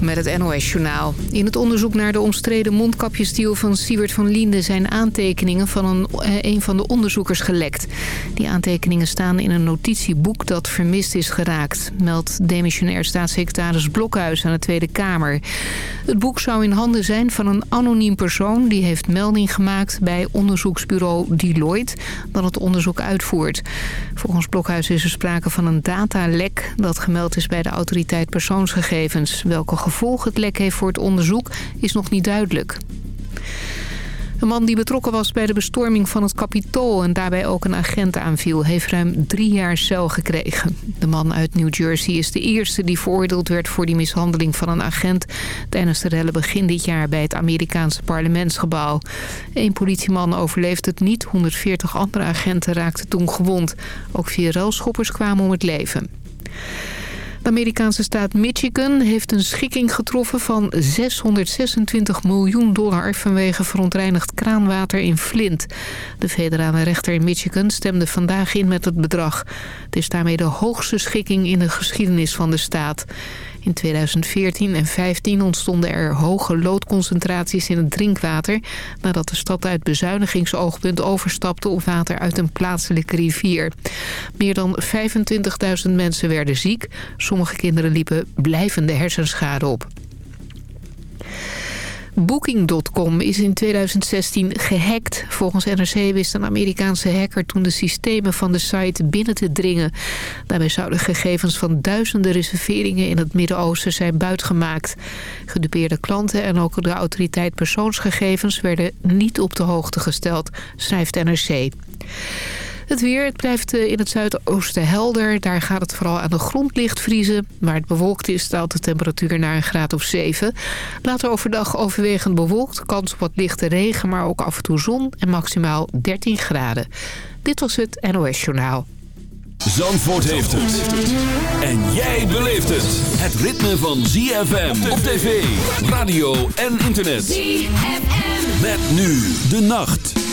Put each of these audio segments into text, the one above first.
Met het NOS Journaal. In het onderzoek naar de omstreden mondkapjesdeal van Siewert van Liende... zijn aantekeningen van een, eh, een van de onderzoekers gelekt. Die aantekeningen staan in een notitieboek dat vermist is geraakt... meldt demissionair staatssecretaris Blokhuis aan de Tweede Kamer. Het boek zou in handen zijn van een anoniem persoon... die heeft melding gemaakt bij onderzoeksbureau Deloitte... dat het onderzoek uitvoert. Volgens Blokhuis is er sprake van een datalek... dat gemeld is bij de autoriteit persoonsgegevens. Welke gevolgen het lek heeft voor het onderzoek is nog niet duidelijk. Een man die betrokken was bij de bestorming van het Capitool... en daarbij ook een agent aanviel, heeft ruim drie jaar cel gekregen. De man uit New Jersey is de eerste die veroordeeld werd... voor die mishandeling van een agent... tijdens de rellen begin dit jaar bij het Amerikaanse parlementsgebouw. Eén politieman overleefde het niet. 140 andere agenten raakten toen gewond. Ook vier relschoppers kwamen om het leven. De Amerikaanse staat Michigan heeft een schikking getroffen van 626 miljoen dollar vanwege verontreinigd kraanwater in Flint. De federale rechter in Michigan stemde vandaag in met het bedrag. Het is daarmee de hoogste schikking in de geschiedenis van de staat. In 2014 en 2015 ontstonden er hoge loodconcentraties in het drinkwater... nadat de stad uit bezuinigingsoogpunt overstapte op water uit een plaatselijke rivier. Meer dan 25.000 mensen werden ziek. Sommige kinderen liepen blijvende hersenschade op. Booking.com is in 2016 gehackt. Volgens NRC wist een Amerikaanse hacker toen de systemen van de site binnen te dringen. Daarbij zouden gegevens van duizenden reserveringen in het Midden-Oosten zijn buitgemaakt. Gedupeerde klanten en ook de autoriteit persoonsgegevens werden niet op de hoogte gesteld, schrijft NRC. Het weer, het blijft eh, in het zuidoosten helder. Daar gaat het vooral aan de grond licht vriezen. Waar het bewolkt is, daalt de temperatuur naar een graad of 7. Later overdag overwegend bewolkt. Kans op wat lichte regen, maar ook af en toe zon. En maximaal 13 graden. Dit was het NOS Journaal. Zandvoort heeft het. En jij beleeft het. Het ritme van ZFM op tv, radio en internet. ZFM. Met nu de nacht.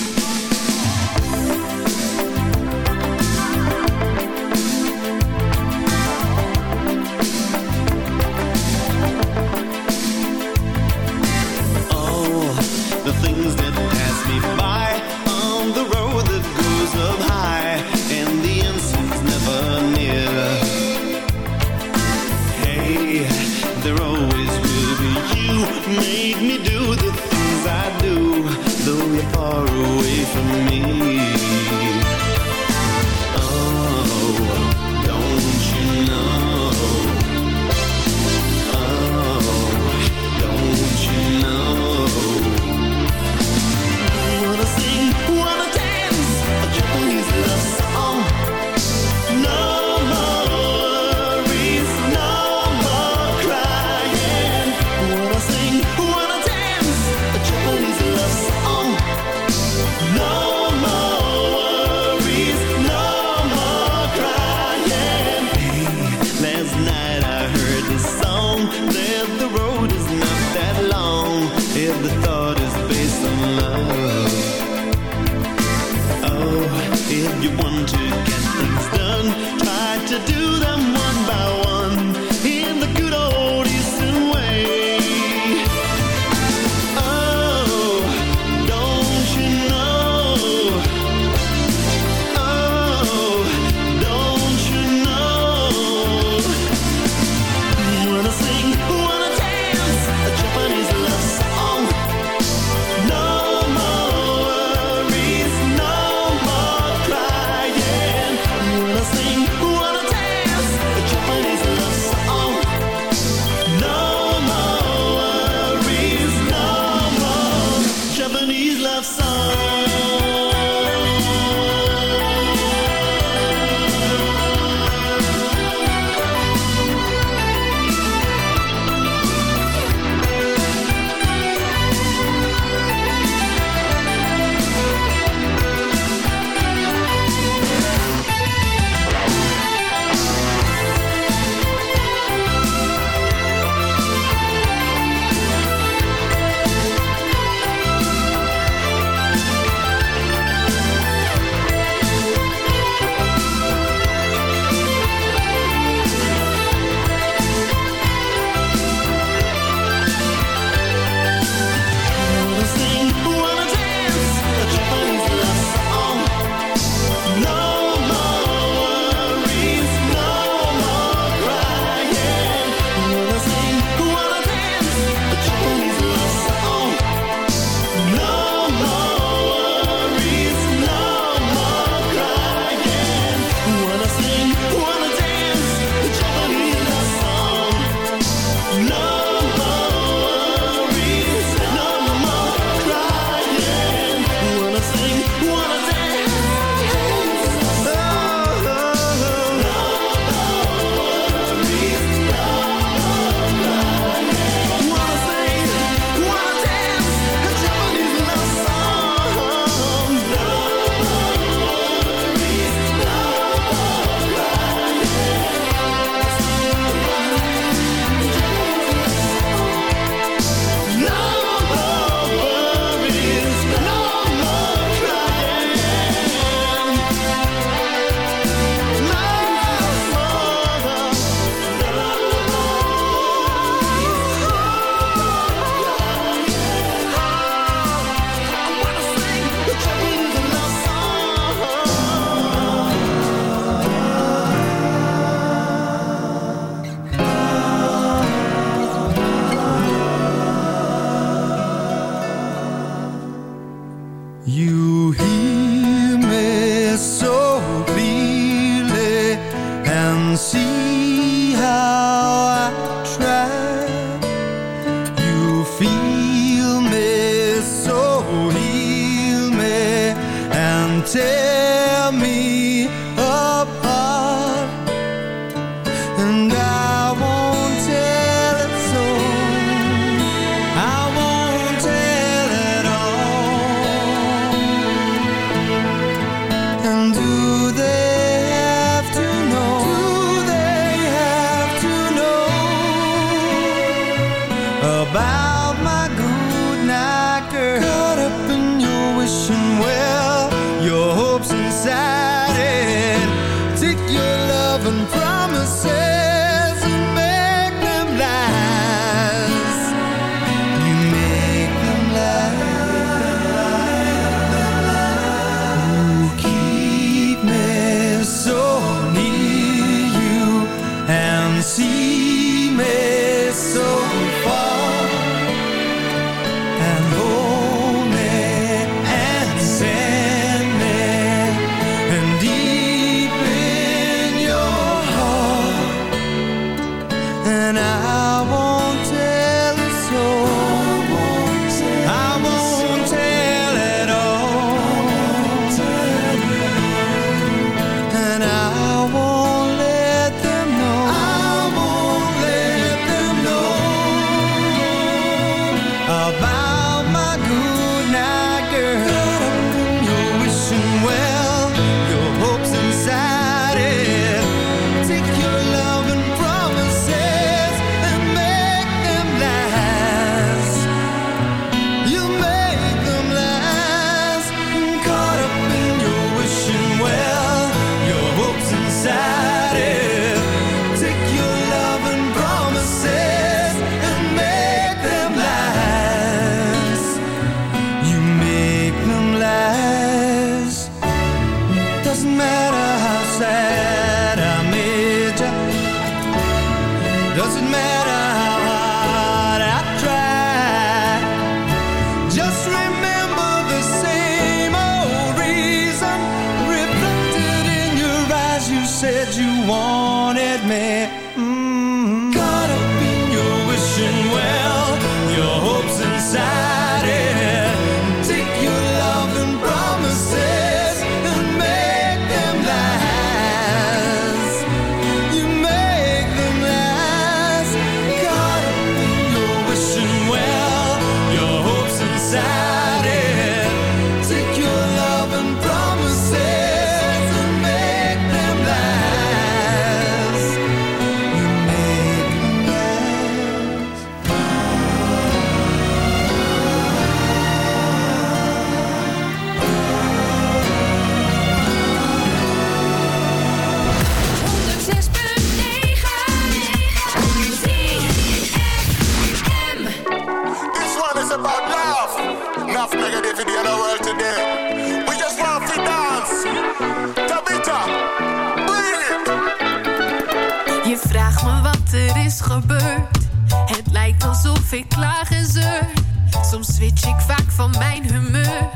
Soms switch ik vaak van mijn humeur.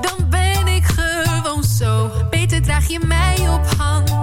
Dan ben ik gewoon zo. Beter draag je mij op hand.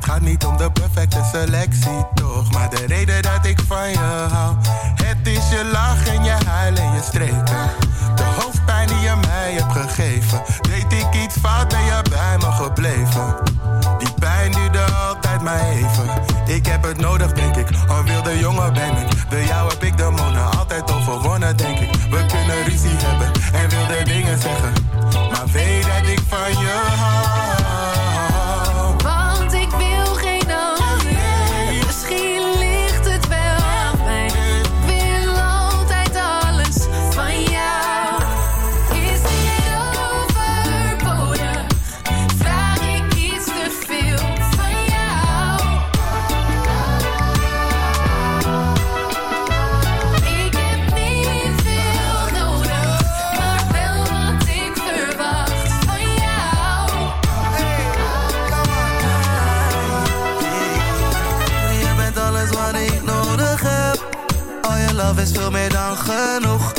Het gaat niet om de perfecte selectie, toch? Maar de reden dat ik van je hou, het is je lach en je huil en je streken. De hoofdpijn die je mij hebt gegeven, deed ik iets fout en je bij me gebleven. Die pijn duurde altijd maar even. Ik heb het nodig, denk ik. Al wilde jongen ben ik. Door jou heb ik de monen altijd overwonnen, denk ik. We kunnen ruzie hebben en wilde dingen zeggen. Maar weet dat ik van je hou. genoeg.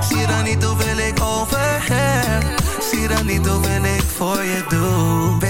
Zie dan niet hoeveel ik over heb. Zie dan niet hoeveel ik voor je doe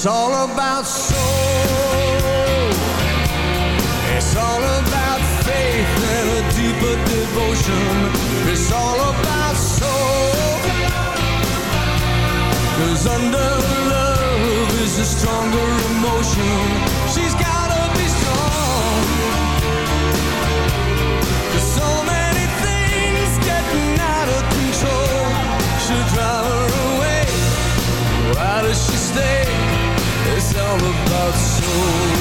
It's all about soul. It's all about faith and a deeper devotion. It's all about soul. Cause under love is a stronger emotion. She's gotta so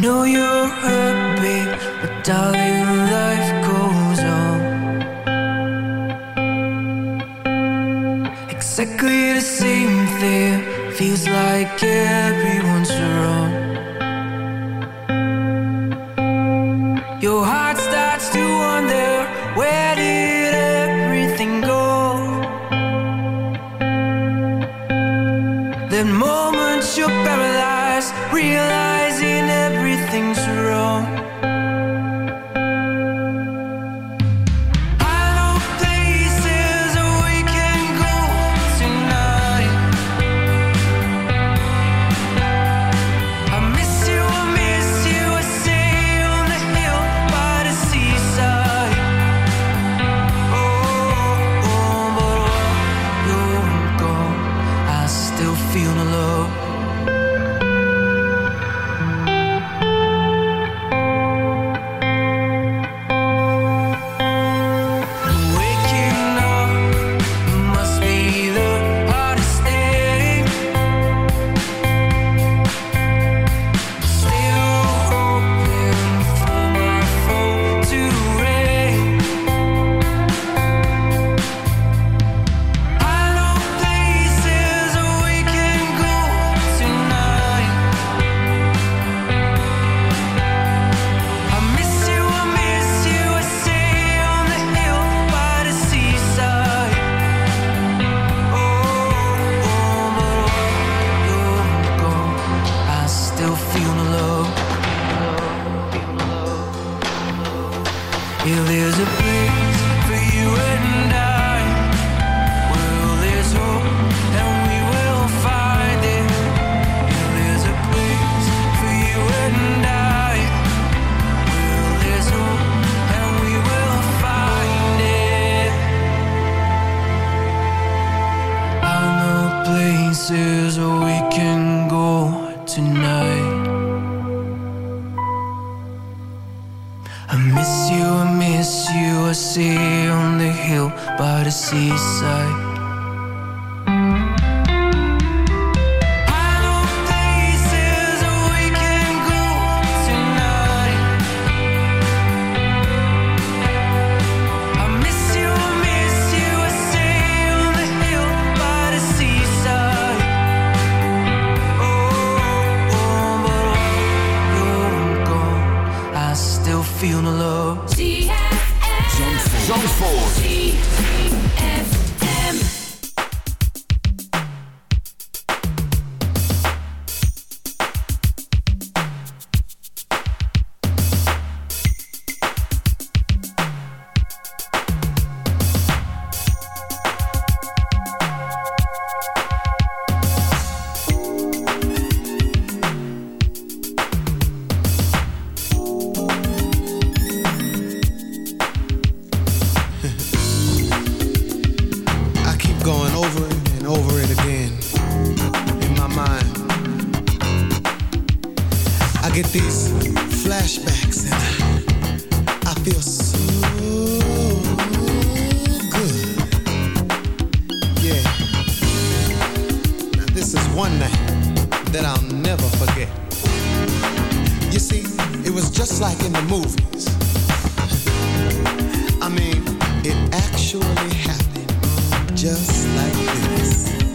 know you're hurt, babe, but darling, life goes on. Exactly the same thing feels like every It was just like in the movies. I mean, it actually happened just like this.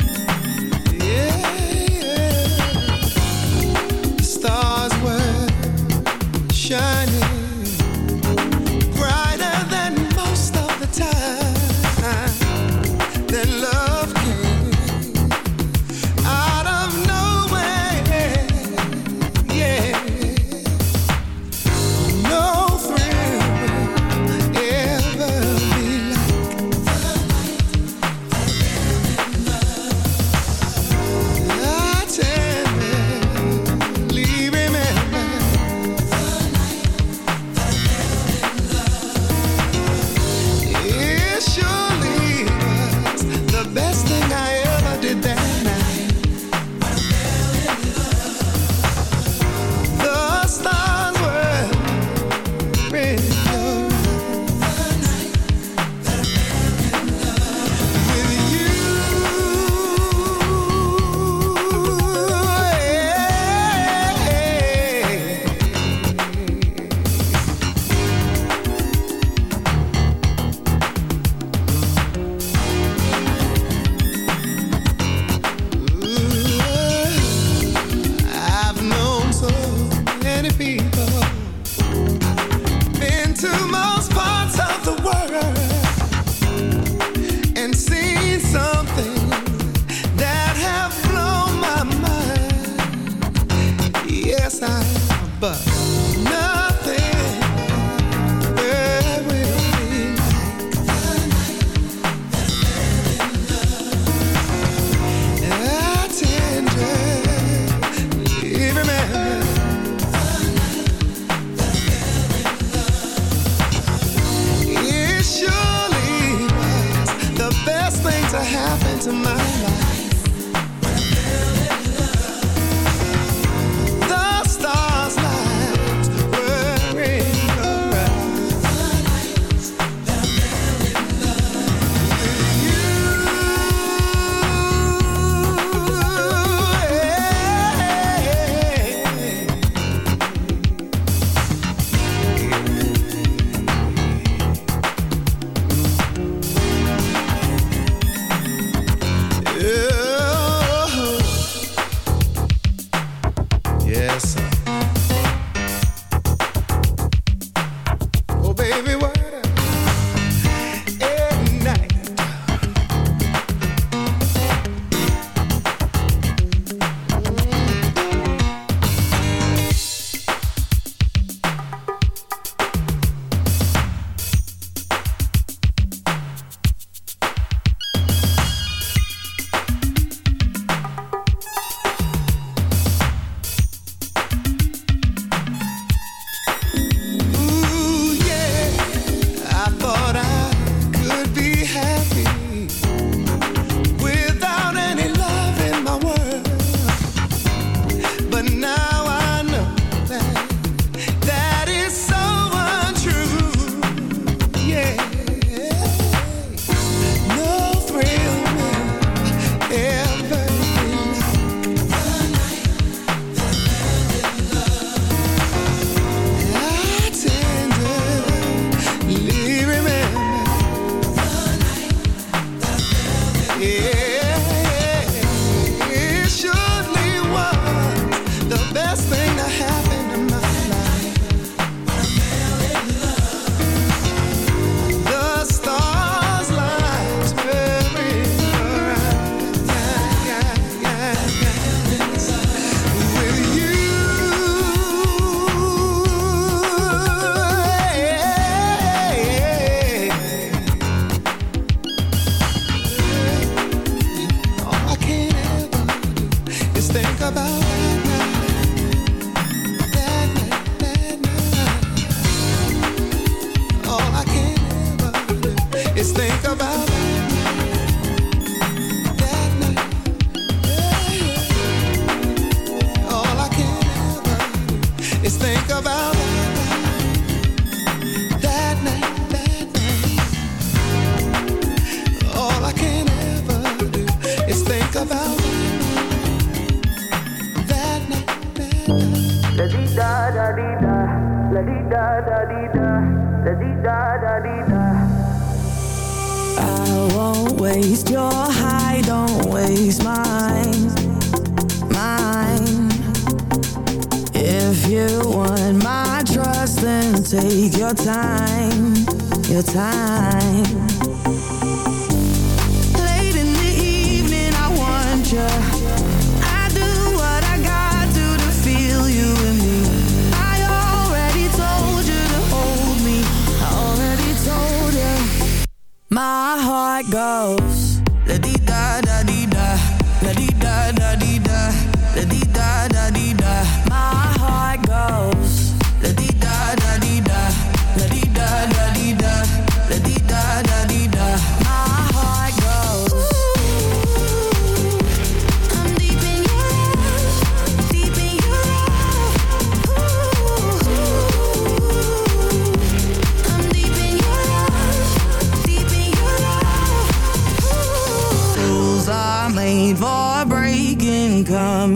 La di da da di da, la di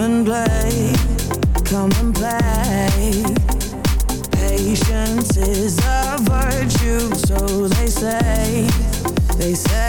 and play, come and play. Patience is a virtue, so they say, they say.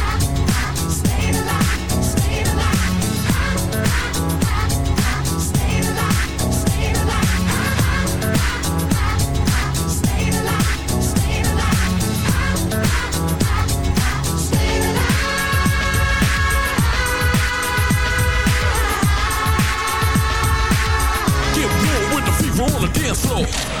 dance floor.